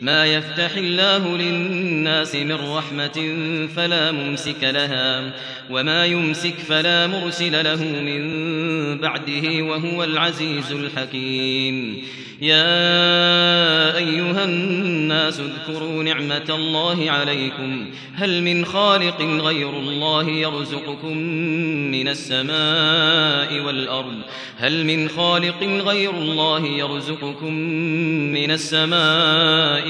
ما يفتح الله للناس من رحمة فلا ممسك لها وما يمسك فلا مرسل له من بعده وهو العزيز الحكيم. يا أيها الناس اذكروا نعمة الله عليكم. هل من خالق غير الله يرزقكم من السماء والأرض؟ هل من خالق غير الله يرزقكم من السماء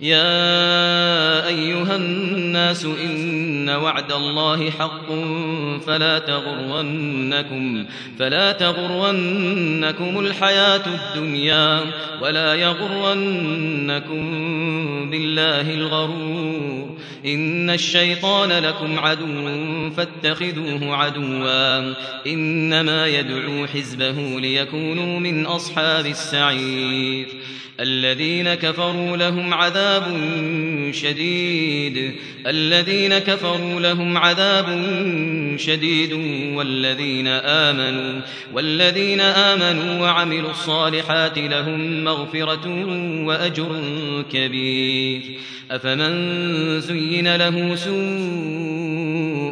يا أيها الناس إن وعد الله حق فلا تغرنكم فلا تغرنكم الحياة الدنيا ولا يغرنكم بالله الغرور إن الشيطان لكم عدو فاتخذوه عدوا. إنما يدعو حزبه ليكونوا من أصحاب السعير. الذين كفروا لهم عذاب شديد. الذين كفروا لهم عذاب شديد. والذين آمنوا والذين آمنوا وعملوا الصالحات لهم مغفرة وأجر كبير. أفمن زين له سوء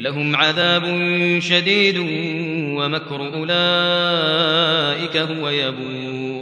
لهم عذاب شديد ومكر أولئك هو يبور.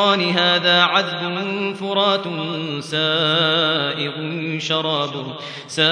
البحران هذا عذب فرات سائغ شرابه سائغ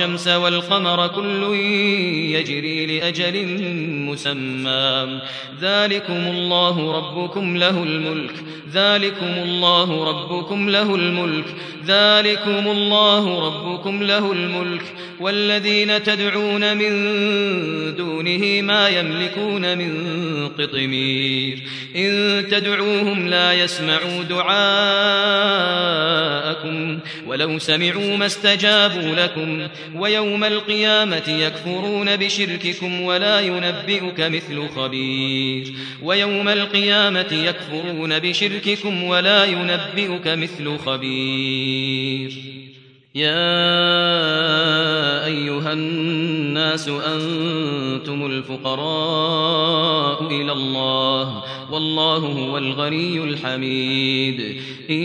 والقمر كل يجري لأجل مسمى. ذلكم الله ربكم له الملك. ذلكم الله ربكم له الملك. ذلكم الله ربكم له الملك. والذين تدعون من دونه ما يملكون من قطمير. إن تدعوهم لا يسمعوا دعاءكم ولو سمعوا ما استجابوا لكم ويوم القيامة يكفرون بشرككم ولا ينبئك مثل خبير ويوم القيامة يكفرون بشرككم ولا ينبئك مثل خبير يا أيها الناس أنتم الفقراء إلى الله والله هو الغني الحميد. إن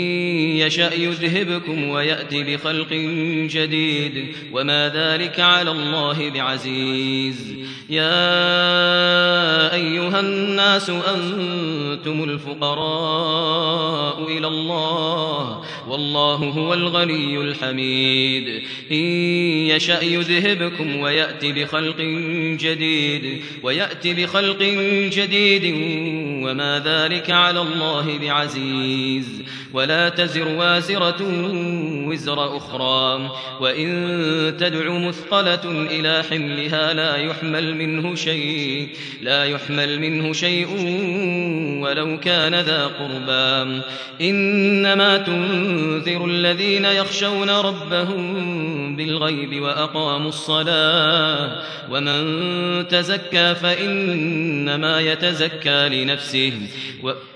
يشاء يذهبكم وياتي بخلق جديد. وما ذلك على الله بعزيز. يا أيها الناس أنتم الفقراء إلى الله والله هو الغني الحميد. إن يشاء يذهبكم وياتي بخلق جديد. وياتي بخلق جديد. وما ذلك على الله بعزيز. ولا تزر وازرة وزر أخرى. وإن تدع مثقلة إلى حملها لا يحمل منه شيء. لا يحمل منه شيء ولو كان ذا قربى. إنما تنذر الذين يخشون ربهم بالغيب وأقاموا الصلاة. ومن تزكى فإنما يتزكى لنفسه. و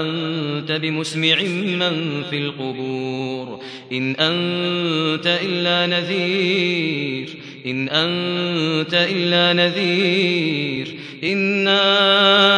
أنت بمسمع من في القبور. إن أنت إلا نذير. إن أنت إلا نذير. إنا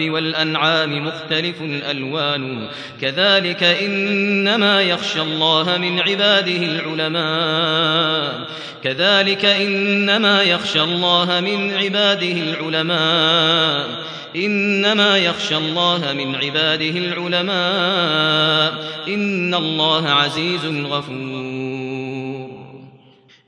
والأنعام مختلف ألوانه كذلك إنما يخشى الله من عباده العلماء. كذلك إنما يخشى الله من عباده العلماء. إنما يخشى الله من عباده العلماء. إن الله عزيز غفور.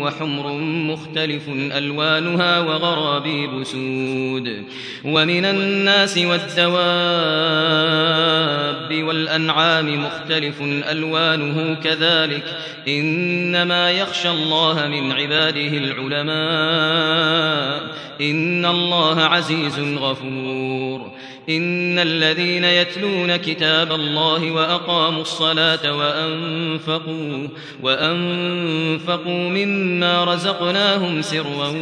وحمر مختلف ألوانها وغرابيب سود. ومن الناس والدواب والأنعام مختلف ألوانه كذلك. إنما يخشى الله من عباده العلماء. إن الله عزيز غفور. إن الذين يتلون كتاب الله وأقاموا الصلاة وأنفقوا, وأنفقوا مما رزقناهم سرا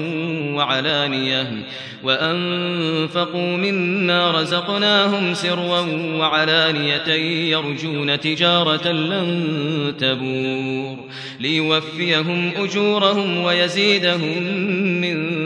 وعلانية وأنفقوا مما رزقناهم سرا وعلانية يرجون تجارة لن تبور. ليوفيهم أجورهم ويزيدهم من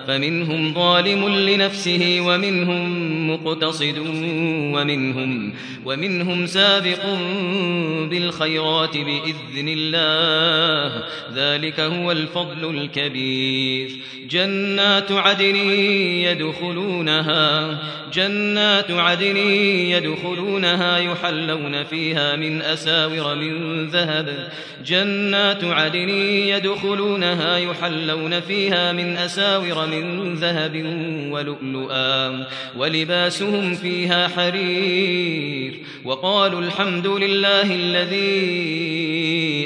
فمنهم ظالم لنفسه ومنهم مقتصد ومنهم ومنهم سابق بالخيرات بإذن الله. ذلك هو الفضل الكبير. جنات عدن يدخلونها جنات عدن يدخلونها يحلون فيها من أساور من ذهب. جنات عدن يدخلونها يحلون فيها من أساور من ذهب ولؤلؤا ولباسهم فيها حرير وقالوا الحمد لله الذي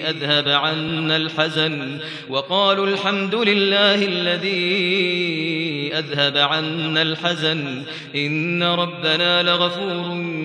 أذهب عنا الحزن وقالوا الحمد لله الذي أذهب عنا الحزن إن ربنا لغفور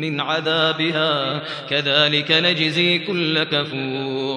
من عذابها. كذلك نجزي كل كفور.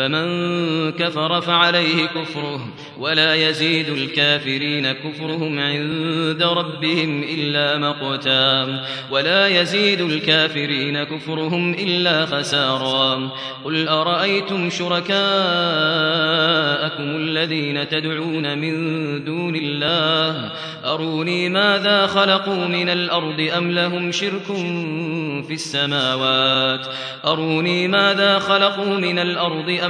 فمن كفر فعليه كفره ولا يزيد الكافرين كفرهم عند ربهم إلا مقتا ولا يزيد الكافرين كفرهم إلا خسارا قل أرأيتم شركاءكم الذين تدعون من دون الله أروني ماذا خلقوا من الأرض أم لهم شرك في السماوات أروني ماذا خلقوا من الأرض أم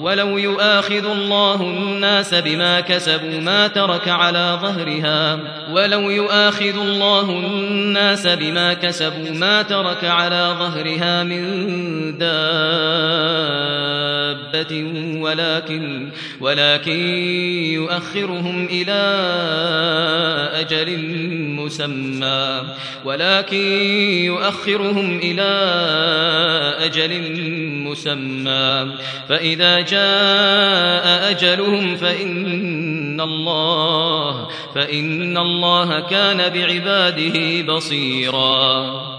ولو يؤاخذ الله الناس بما كسبوا ما ترك على ظهرها. ولو يؤاخذ الله الناس بما كسبوا ما ترك على ظهرها من دابة ولكن ولكن يؤخرهم إلى أجل مسمى. ولكن يؤخرهم إلى أجل مسمى فإذا جاء أجلهم فإن الله فإن الله كان بعباده بصيراً.